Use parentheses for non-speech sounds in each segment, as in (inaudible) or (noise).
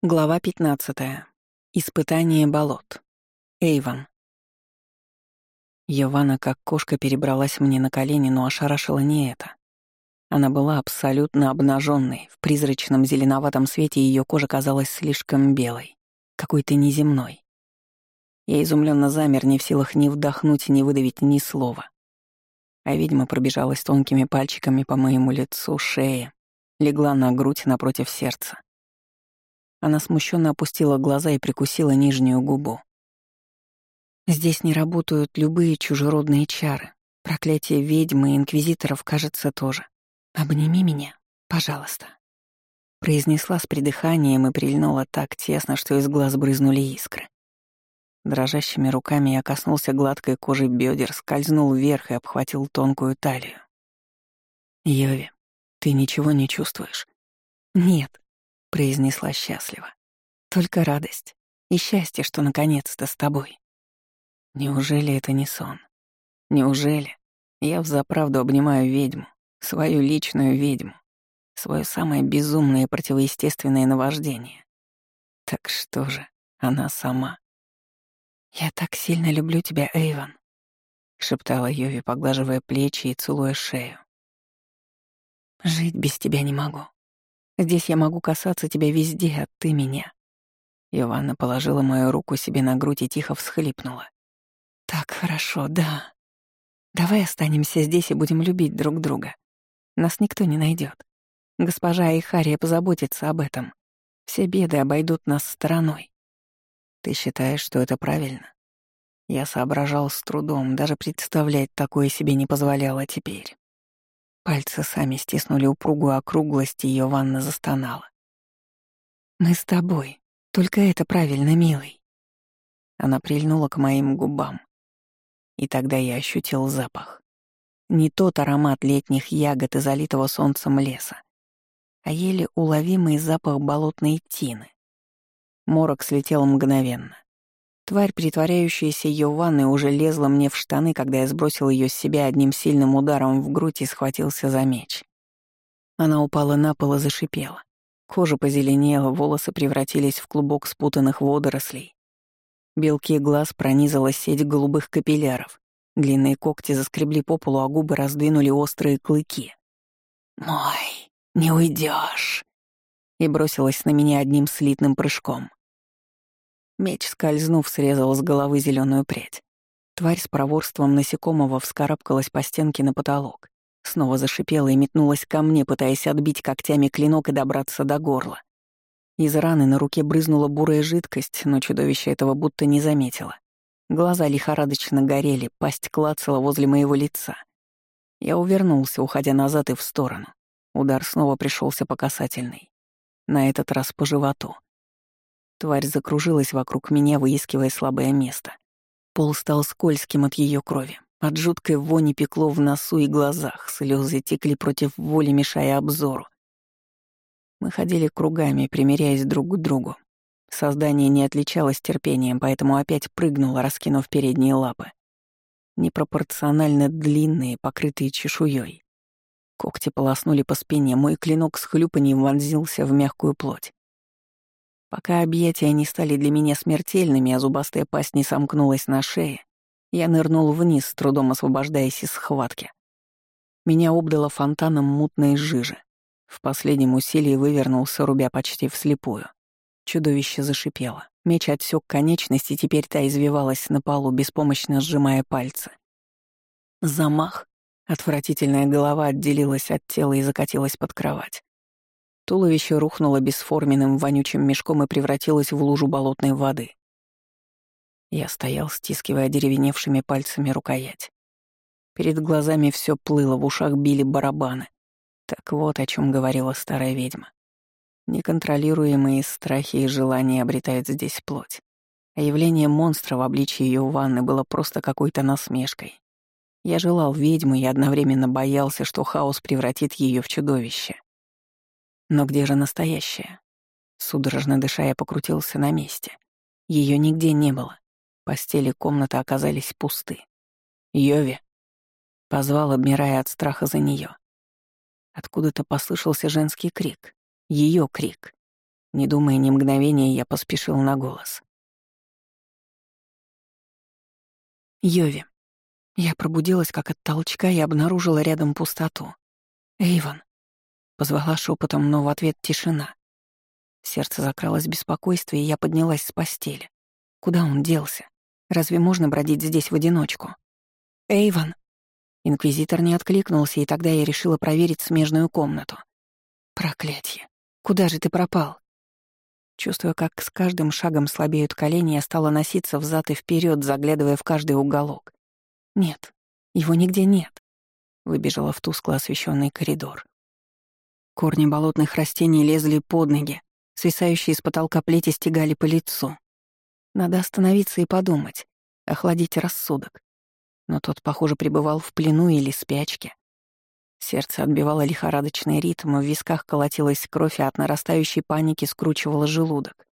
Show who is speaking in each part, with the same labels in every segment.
Speaker 1: Глава 15. Испытание болот. Эйван. Йована как кошка перебралась мне на колени, но ошарашила не это. Она была абсолютно обнаженной, в призрачном зеленоватом свете ее кожа казалась слишком белой, какой-то неземной. Я изумленно замер, не в силах ни вдохнуть, ни выдавить ни слова. А ведьма пробежалась тонкими пальчиками по моему лицу, шее, легла на грудь напротив сердца она смущенно опустила глаза и прикусила нижнюю губу. Здесь не работают любые чужеродные чары. Проклятие ведьмы и инквизиторов, кажется, тоже. Обними меня, пожалуйста. Произнесла с придыханием и прильнула так тесно, что из глаз брызнули искры. Дрожащими руками я коснулся гладкой кожи бедер, скользнул вверх и обхватил тонкую талию. «Йови, ты ничего не чувствуешь?» «Нет», — произнесла счастливо. «Только радость и счастье, что наконец-то с тобой». Неужели это не сон? Неужели я взаправду обнимаю ведьму, свою личную ведьму, свое самое безумное и противоестественное наваждение? Так что же, она сама? «Я так сильно люблю тебя, Эйван», — шептала Йови, поглаживая плечи и целуя шею. «Жить без тебя не могу. Здесь я могу касаться тебя везде, а ты меня». Иванна положила мою руку себе на грудь и тихо всхлипнула. «Так хорошо, да. Давай останемся здесь и будем любить друг друга. Нас никто не найдет. Госпожа Ихария позаботится об этом. Все беды обойдут нас стороной. Ты считаешь, что это правильно? Я соображал с трудом, даже представлять такое себе не позволяло теперь. Пальцы сами стиснули упругую округлость, и ее ванна застонала. «Мы с тобой. Только это правильно, милый». Она прильнула к моим губам. И тогда я ощутил запах. Не тот аромат летних ягод и залитого солнцем леса, а еле уловимый запах болотной тины. Морок слетел мгновенно. Тварь, притворяющаяся ее ванной, уже лезла мне в штаны, когда я сбросил ее с себя одним сильным ударом в грудь и схватился за меч. Она упала на пол и зашипела. Кожа позеленела, волосы превратились в клубок спутанных водорослей. Белки глаз пронизала сеть голубых капилляров. Длинные когти заскребли по полу, а губы раздвинули острые клыки. «Мой, не уйдешь! И бросилась на меня одним слитным прыжком. Меч, скользнув, срезал с головы зеленую прядь. Тварь с проворством насекомого вскарабкалась по стенке на потолок. Снова зашипела и метнулась ко мне, пытаясь отбить когтями клинок и добраться до горла. Из раны на руке брызнула бурая жидкость, но чудовище этого будто не заметило. Глаза лихорадочно горели, пасть клацала возле моего лица. Я увернулся, уходя назад и в сторону. Удар снова пришелся по касательной. На этот раз по животу. Тварь закружилась вокруг меня, выискивая слабое место. Пол стал скользким от ее крови. От жуткой вони пекло в носу и глазах, слезы текли против воли, мешая обзору. Мы ходили кругами, примиряясь друг к другу. Создание не отличалось терпением, поэтому опять прыгнуло, раскинув передние лапы. Непропорционально длинные, покрытые чешуей. Когти полоснули по спине, мой клинок с хлюпанием вонзился в мягкую плоть. Пока объятия не стали для меня смертельными, а зубастая пасть не сомкнулась на шее, я нырнул вниз, с трудом освобождаясь из схватки. Меня обдало фонтаном мутной жижи. В последнем усилии вывернулся, рубя почти вслепую. Чудовище зашипело. Меч отсек конечность, и теперь та извивалась на полу, беспомощно сжимая пальцы. Замах. Отвратительная голова отделилась от тела и закатилась под кровать. Туловище рухнуло бесформенным вонючим мешком и превратилось в лужу болотной воды. Я стоял, стискивая деревеневшими пальцами рукоять. Перед глазами все плыло, в ушах били барабаны. Так вот о чем говорила старая ведьма. Неконтролируемые страхи и желания обретают здесь плоть. А явление монстра в обличье ее ванны было просто какой-то насмешкой. Я желал ведьмы и одновременно боялся, что хаос превратит ее в чудовище. Но где же настоящая? Судорожно дыша, я покрутился на месте. Ее нигде не было. Постели комнаты оказались пусты. «Йови!» — позвал, обмирая от страха за нее. Откуда-то послышался женский крик. Ее крик. Не думая ни мгновения, я поспешил на голос. Йови. Я пробудилась как от толчка и обнаружила рядом пустоту. «Эйвон!» Позвала шепотом, но в ответ тишина. сердце закралось беспокойство, и я поднялась с постели. Куда он делся? Разве можно бродить здесь в одиночку? «Эйвон!» Инквизитор не откликнулся, и тогда я решила проверить смежную комнату. Проклятье! Куда же ты пропал? Чувствуя, как с каждым шагом слабеют колени, я стала носиться взад и вперед, заглядывая в каждый уголок. Нет, его нигде нет. Выбежала в тускло освещенный коридор. Корни болотных растений лезли под ноги, свисающие с потолка плети стегали по лицу. Надо остановиться и подумать, охладить рассудок. Но тот, похоже, пребывал в плену или спячке. Сердце отбивало лихорадочный ритм, в висках колотилась кровь, а от нарастающей паники скручивало желудок.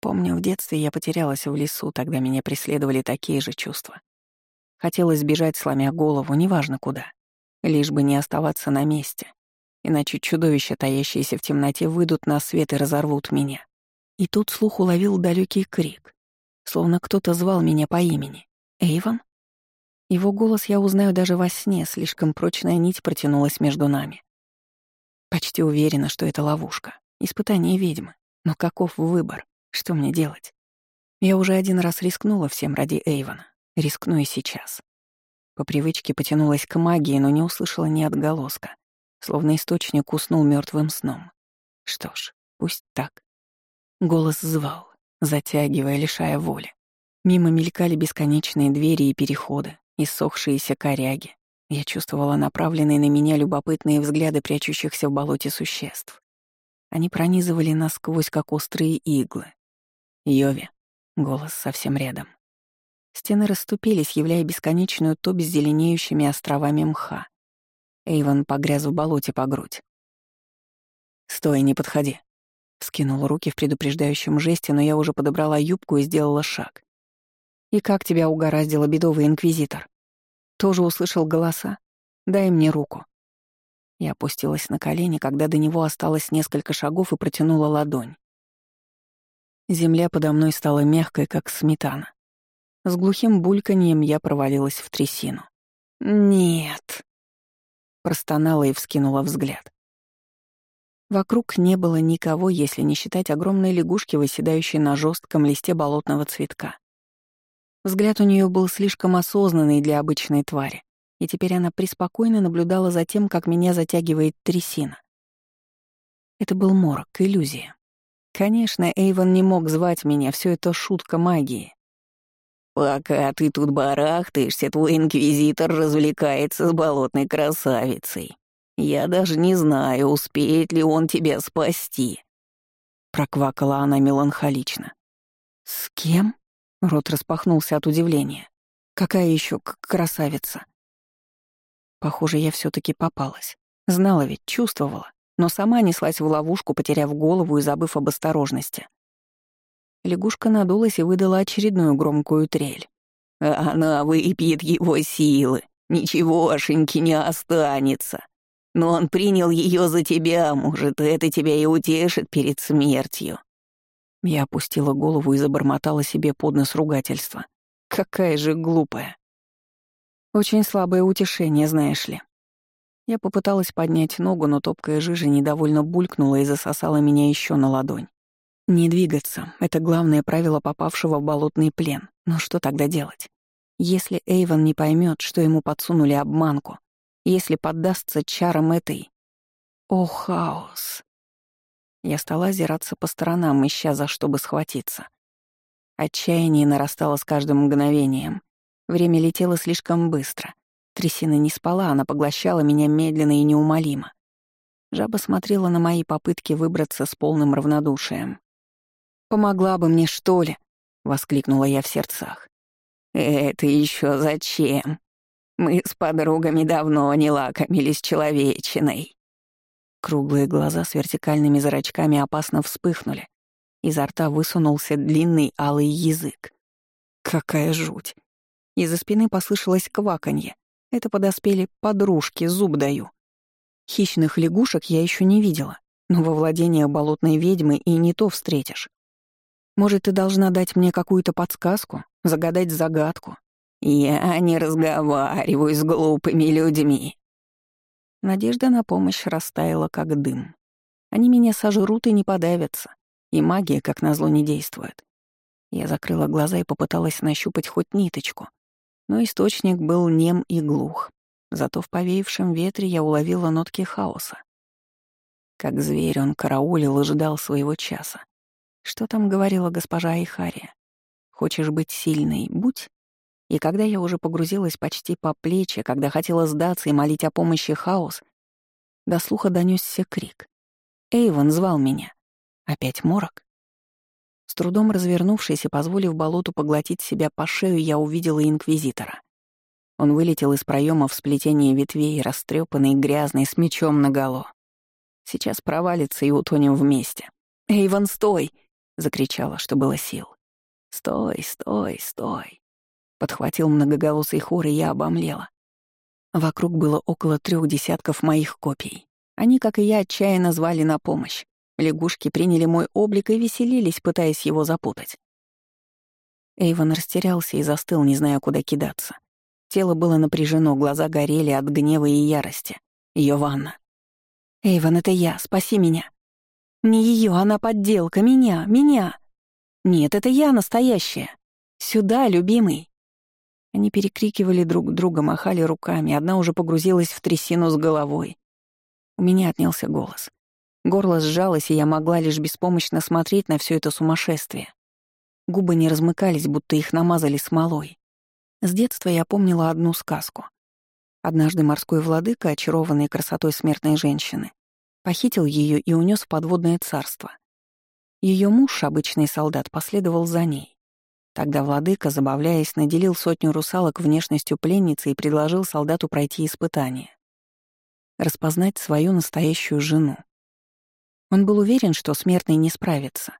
Speaker 1: Помню, в детстве я потерялась в лесу, тогда меня преследовали такие же чувства. Хотелось бежать, сломя голову, неважно куда, лишь бы не оставаться на месте. Иначе чудовища, таящиеся в темноте, выйдут на свет и разорвут меня. И тут слух уловил далекий крик, словно кто-то звал меня по имени. «Эйвон?» Его голос я узнаю даже во сне, слишком прочная нить протянулась между нами. Почти уверена, что это ловушка, испытание ведьмы. Но каков выбор? Что мне делать? Я уже один раз рискнула всем ради Эйвона. Рискну и сейчас. По привычке потянулась к магии, но не услышала ни отголоска словно источник уснул мертвым сном. Что ж, пусть так. Голос звал, затягивая, лишая воли. Мимо мелькали бесконечные двери и переходы, иссохшиеся коряги. Я чувствовала направленные на меня любопытные взгляды прячущихся в болоте существ. Они пронизывали насквозь, как острые иглы. Йови. Голос совсем рядом. Стены расступились, являя бесконечную топь с зеленеющими островами мха. Эйвен погряз в болоте по грудь. «Стой, не подходи». Скинул руки в предупреждающем жесте, но я уже подобрала юбку и сделала шаг. «И как тебя угораздило, бедовый инквизитор? Тоже услышал голоса? Дай мне руку». Я опустилась на колени, когда до него осталось несколько шагов и протянула ладонь. Земля подо мной стала мягкой, как сметана. С глухим бульканьем я провалилась в трясину. «Нет», Простонала и вскинула взгляд. Вокруг не было никого, если не считать огромной лягушки, выседающей на жестком листе болотного цветка. Взгляд у нее был слишком осознанный для обычной твари, и теперь она преспокойно наблюдала за тем, как меня затягивает трясина. Это был морок, иллюзия. Конечно, Эйвон не мог звать меня, все это шутка магии. «Пока ты тут барахтаешься, твой инквизитор развлекается с болотной красавицей. Я даже не знаю, успеет ли он тебя спасти». Проквакала она меланхолично. «С кем?» — рот распахнулся от удивления. «Какая еще красавица?» Похоже, я все таки попалась. Знала ведь, чувствовала, но сама неслась в ловушку, потеряв голову и забыв об осторожности. Лягушка надулась и выдала очередную громкую трель. «Она выпьет его силы, ничегошеньки не останется. Но он принял ее за тебя, может, это тебя и утешит перед смертью». Я опустила голову и забормотала себе под нос ругательства. «Какая же глупая!» Очень слабое утешение, знаешь ли. Я попыталась поднять ногу, но топкая жижа недовольно булькнула и засосала меня еще на ладонь. Не двигаться — это главное правило попавшего в болотный плен. Но что тогда делать? Если Эйвен не поймет, что ему подсунули обманку, если поддастся чарам этой... О, хаос! Я стала озираться по сторонам, ища за что бы схватиться. Отчаяние нарастало с каждым мгновением. Время летело слишком быстро. Трясина не спала, она поглощала меня медленно и неумолимо. Жаба смотрела на мои попытки выбраться с полным равнодушием. Помогла бы мне, что ли?» — воскликнула я в сердцах. «Это еще зачем? Мы с подругами давно не лакомились человечиной». Круглые глаза с вертикальными зрачками опасно вспыхнули. Изо рта высунулся длинный алый язык. Какая жуть! Из-за спины послышалось кваканье. Это подоспели подружки, зуб даю. Хищных лягушек я еще не видела, но во владениях болотной ведьмы и не то встретишь. Может, ты должна дать мне какую-то подсказку, загадать загадку? Я не разговариваю с глупыми людьми. Надежда на помощь растаяла, как дым. Они меня сожрут и не подавятся, и магия, как назло, не действует. Я закрыла глаза и попыталась нащупать хоть ниточку, но источник был нем и глух. Зато в повеявшем ветре я уловила нотки хаоса. Как зверь он караулил и ждал своего часа. Что там говорила госпожа Айхария? Хочешь быть сильной — будь. И когда я уже погрузилась почти по плечи, когда хотела сдаться и молить о помощи хаос, до слуха донесся крик. Эйвон звал меня. Опять морок? С трудом развернувшись и позволив болоту поглотить себя по шею, я увидела инквизитора. Он вылетел из проема в сплетение ветвей, растрепанный, грязный, с мечом наголо. Сейчас провалится и утонем вместе. «Эйвон, стой!» — закричала, что было сил. «Стой, стой, стой!» Подхватил многоголосый хор, и я обомлела. Вокруг было около трех десятков моих копий. Они, как и я, отчаянно звали на помощь. Лягушки приняли мой облик и веселились, пытаясь его запутать. Эйвон растерялся и застыл, не зная, куда кидаться. Тело было напряжено, глаза горели от гнева и ярости. Ее ванна. «Эйвон, это я, спаси меня!» «Не ее, она подделка, меня, меня!» «Нет, это я настоящая! Сюда, любимый!» Они перекрикивали друг друга, махали руками, одна уже погрузилась в трясину с головой. У меня отнялся голос. Горло сжалось, и я могла лишь беспомощно смотреть на все это сумасшествие. Губы не размыкались, будто их намазали смолой. С детства я помнила одну сказку. Однажды морской владыка, очарованный красотой смертной женщины, похитил ее и унес в подводное царство. Ее муж, обычный солдат, последовал за ней. Тогда владыка, забавляясь, наделил сотню русалок внешностью пленницы и предложил солдату пройти испытание. Распознать свою настоящую жену. Он был уверен, что смертный не справится.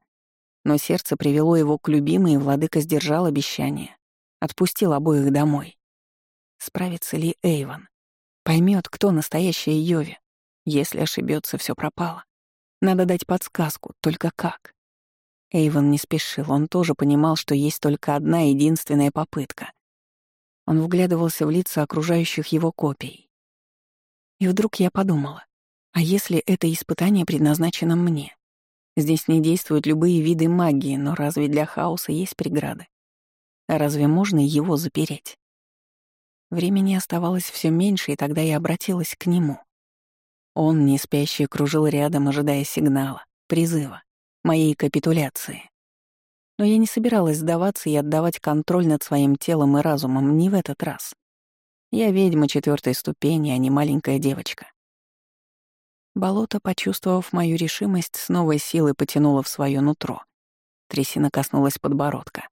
Speaker 1: Но сердце привело его к любимой, и владыка сдержал обещание. Отпустил обоих домой. Справится ли Эйвон? Поймет, кто настоящая Йови. Если ошибется, все пропало. Надо дать подсказку, только как? Эйвон не спешил, он тоже понимал, что есть только одна единственная попытка. Он вглядывался в лица окружающих его копий. И вдруг я подумала, а если это испытание предназначено мне? Здесь не действуют любые виды магии, но разве для хаоса есть преграды? Разве можно его запереть? Времени оставалось все меньше, и тогда я обратилась к нему. Он, не спящий, кружил рядом, ожидая сигнала, призыва, моей капитуляции. Но я не собиралась сдаваться и отдавать контроль над своим телом и разумом не в этот раз. Я ведьма четвертой ступени, а не маленькая девочка. Болото, почувствовав мою решимость, с новой силой потянуло в свое нутро. Трясина коснулась подбородка.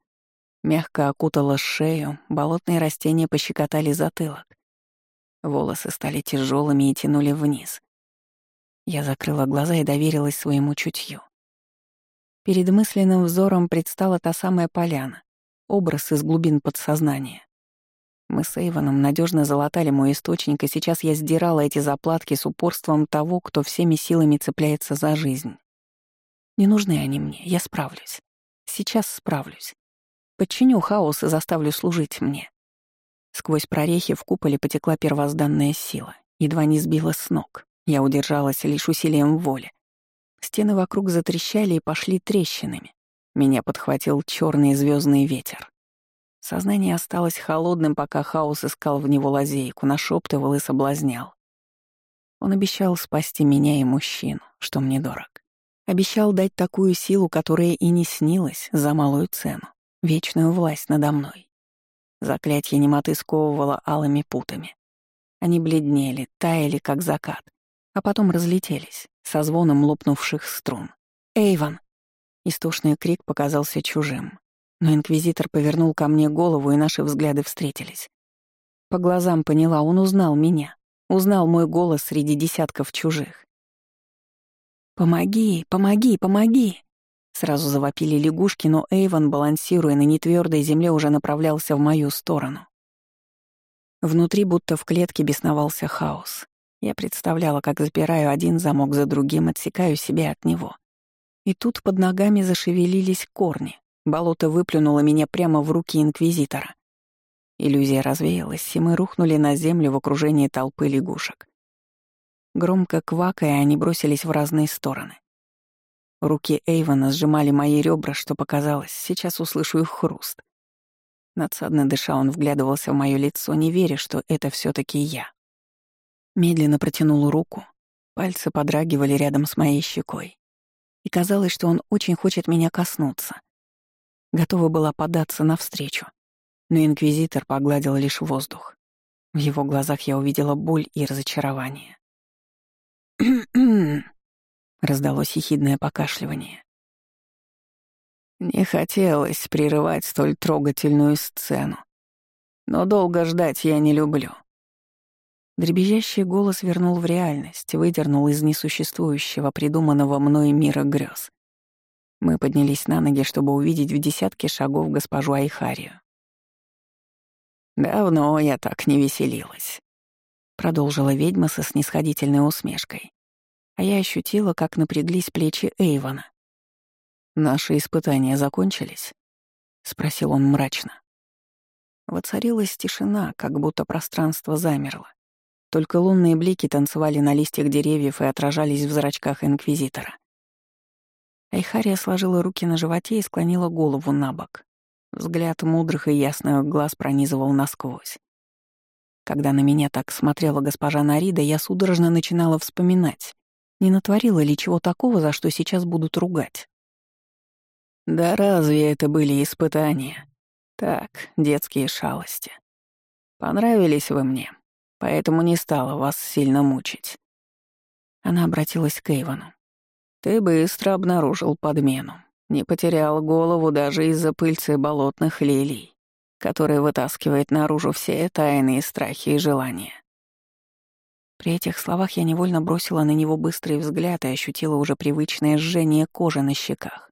Speaker 1: Мягко окутала шею, болотные растения пощекотали затылок. Волосы стали тяжелыми и тянули вниз. Я закрыла глаза и доверилась своему чутью. Перед мысленным взором предстала та самая поляна, образ из глубин подсознания. Мы с Эйвоном надежно залатали мой источник, и сейчас я сдирала эти заплатки с упорством того, кто всеми силами цепляется за жизнь. Не нужны они мне, я справлюсь. Сейчас справлюсь. Подчиню хаос и заставлю служить мне. Сквозь прорехи в куполе потекла первозданная сила, едва не сбила с ног. Я удержалась лишь усилием воли. Стены вокруг затрещали и пошли трещинами. Меня подхватил черный звездный ветер. Сознание осталось холодным, пока хаос искал в него лазейку, нашептывал и соблазнял. Он обещал спасти меня и мужчину, что мне дорог. Обещал дать такую силу, которая и не снилась, за малую цену вечную власть надо мной. Заклятье немоты сковывало алыми путами. Они бледнели, таяли, как закат, а потом разлетелись, со звоном лопнувших струн. «Эйван!» Истошный крик показался чужим, но инквизитор повернул ко мне голову, и наши взгляды встретились. По глазам поняла, он узнал меня, узнал мой голос среди десятков чужих. «Помоги, помоги, помоги!» Сразу завопили лягушки, но Эйвон, балансируя на нетвёрдой земле, уже направлялся в мою сторону. Внутри будто в клетке бесновался хаос. Я представляла, как запираю один замок за другим, отсекаю себя от него. И тут под ногами зашевелились корни. Болото выплюнуло меня прямо в руки Инквизитора. Иллюзия развеялась, и мы рухнули на землю в окружении толпы лягушек. Громко квакая, они бросились в разные стороны. Руки Эйвона сжимали мои ребра, что показалось, сейчас услышу их хруст. Надсадно дыша, он вглядывался в мое лицо, не веря, что это все таки я. Медленно протянул руку, пальцы подрагивали рядом с моей щекой. И казалось, что он очень хочет меня коснуться. Готова была податься навстречу но инквизитор погладил лишь воздух. В его глазах я увидела боль и разочарование. (clears throat) раздалось ехидное покашливание. Не хотелось прерывать столь трогательную сцену, но долго ждать я не люблю. Дребезжащий голос вернул в реальность, выдернул из несуществующего, придуманного мной мира грез. Мы поднялись на ноги, чтобы увидеть в десятке шагов госпожу Айхарию. «Давно я так не веселилась», — продолжила ведьма со снисходительной усмешкой. А я ощутила, как напряглись плечи Эйвона. «Наши испытания закончились?» — спросил он мрачно. Воцарилась тишина, как будто пространство замерло. Только лунные блики танцевали на листьях деревьев и отражались в зрачках Инквизитора. Айхария сложила руки на животе и склонила голову на бок. Взгляд мудрых и ясных глаз пронизывал насквозь. Когда на меня так смотрела госпожа Нарида, я судорожно начинала вспоминать, не натворила ли чего такого, за что сейчас будут ругать. Да разве это были испытания? Так, детские шалости. Понравились вы мне, поэтому не стала вас сильно мучить. Она обратилась к Эйвону. Ты быстро обнаружил подмену. Не потерял голову даже из-за пыльцы болотных лилий, которая вытаскивает наружу все тайные страхи и желания. При этих словах я невольно бросила на него быстрый взгляд и ощутила уже привычное жжение кожи на щеках.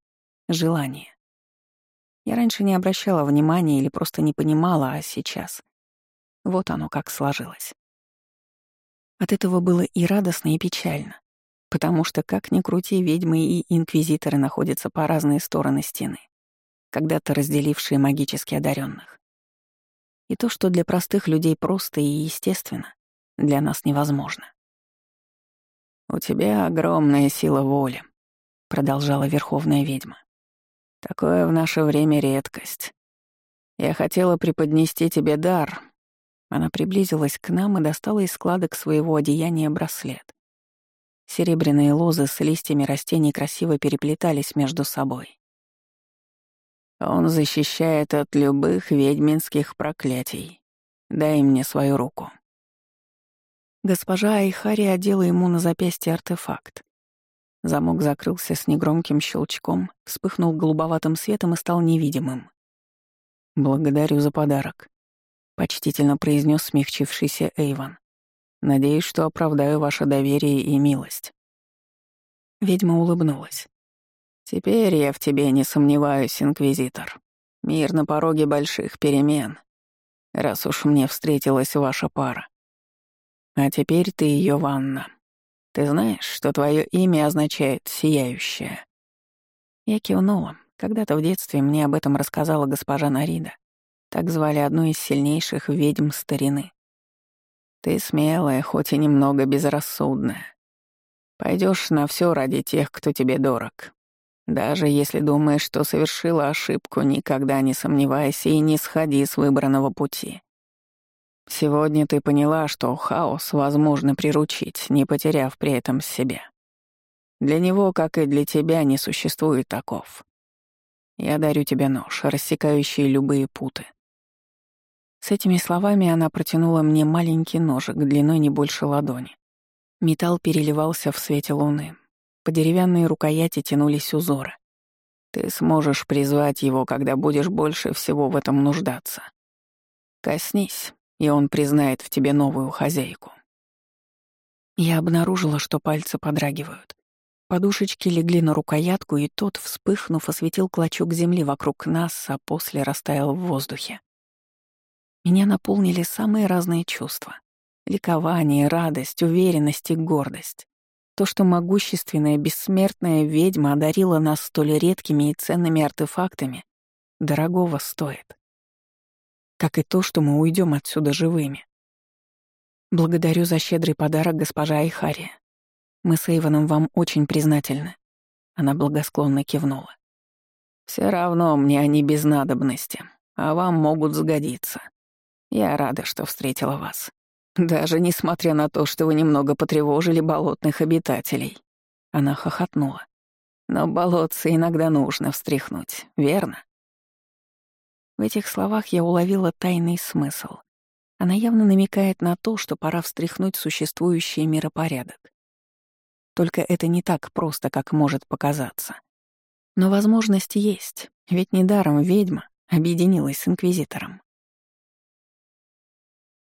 Speaker 1: Желание. Я раньше не обращала внимания или просто не понимала, а сейчас. Вот оно как сложилось. От этого было и радостно, и печально. Потому что, как ни крути, ведьмы и инквизиторы находятся по разные стороны стены, когда-то разделившие магически одаренных. И то, что для простых людей просто и естественно, для нас невозможно. «У тебя огромная сила воли», — продолжала Верховная ведьма. «Такое в наше время редкость. Я хотела преподнести тебе дар». Она приблизилась к нам и достала из складок своего одеяния браслет. Серебряные лозы с листьями растений красиво переплетались между собой. Он защищает от любых ведьминских проклятий. Дай мне свою руку. Госпожа Айхари одела ему на запястье артефакт. Замок закрылся с негромким щелчком, вспыхнул голубоватым светом и стал невидимым. «Благодарю за подарок», — почтительно произнес смягчившийся Эйван. Надеюсь, что оправдаю ваше доверие и милость». Ведьма улыбнулась. «Теперь я в тебе не сомневаюсь, Инквизитор. Мир на пороге больших перемен, раз уж мне встретилась ваша пара. А теперь ты ее ванна. Ты знаешь, что твое имя означает «сияющая». Я кивнула. Когда-то в детстве мне об этом рассказала госпожа Нарида. Так звали одну из сильнейших ведьм старины. Ты смелая, хоть и немного безрассудная. Пойдешь на все ради тех, кто тебе дорог. Даже если думаешь, что совершила ошибку, никогда не сомневайся и не сходи с выбранного пути. Сегодня ты поняла, что хаос возможно приручить, не потеряв при этом себя. Для него, как и для тебя, не существует таков. Я дарю тебе нож, рассекающий любые путы. С этими словами она протянула мне маленький ножик длиной не больше ладони. Металл переливался в свете луны. По деревянной рукояти тянулись узоры. Ты сможешь призвать его, когда будешь больше всего в этом нуждаться. Коснись, и он признает в тебе новую хозяйку. Я обнаружила, что пальцы подрагивают. Подушечки легли на рукоятку, и тот, вспыхнув, осветил клочок земли вокруг нас, а после растаял в воздухе. Меня наполнили самые разные чувства. Ликование, радость, уверенность и гордость. То, что могущественная, бессмертная ведьма одарила нас столь редкими и ценными артефактами, дорогого стоит. Как и то, что мы уйдем отсюда живыми. Благодарю за щедрый подарок, госпожа Айхария. Мы с Эйвоном вам очень признательны. Она благосклонно кивнула. Все равно мне они без надобности, а вам могут сгодиться. Я рада, что встретила вас. Даже несмотря на то, что вы немного потревожили болотных обитателей. Она хохотнула. Но болотцы иногда нужно встряхнуть, верно? В этих словах я уловила тайный смысл. Она явно намекает на то, что пора встряхнуть существующий миропорядок. Только это не так просто, как может показаться. Но возможность есть, ведь недаром ведьма объединилась с Инквизитором.